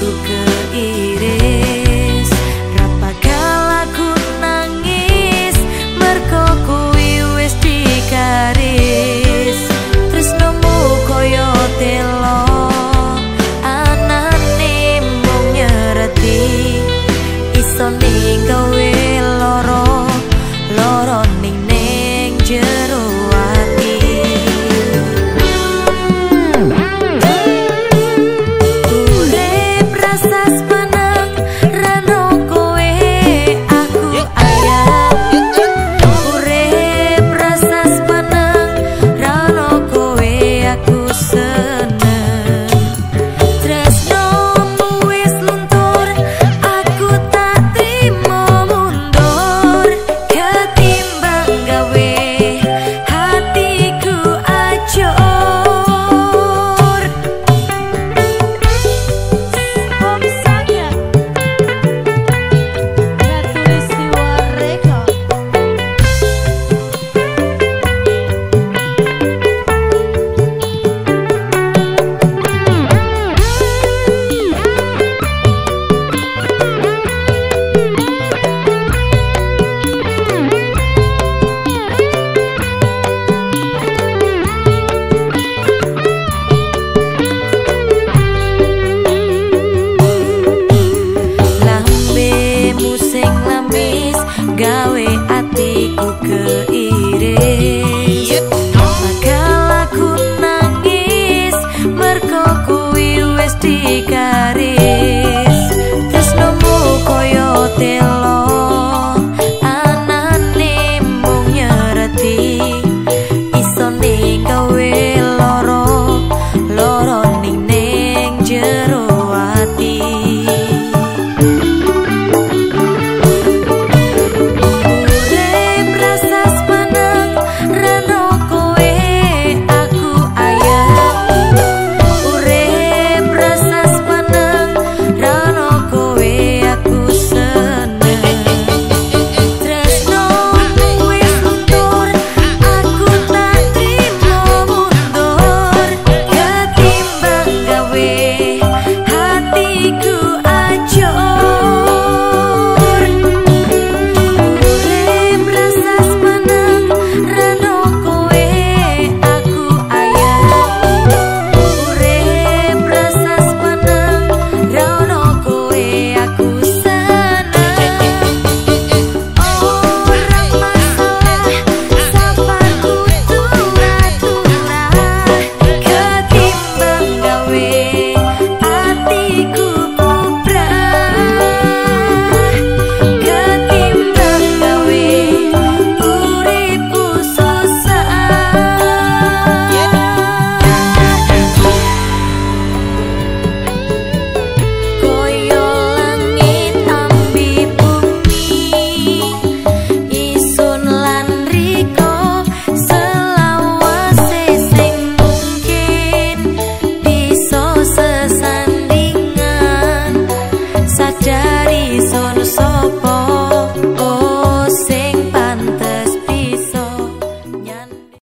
go.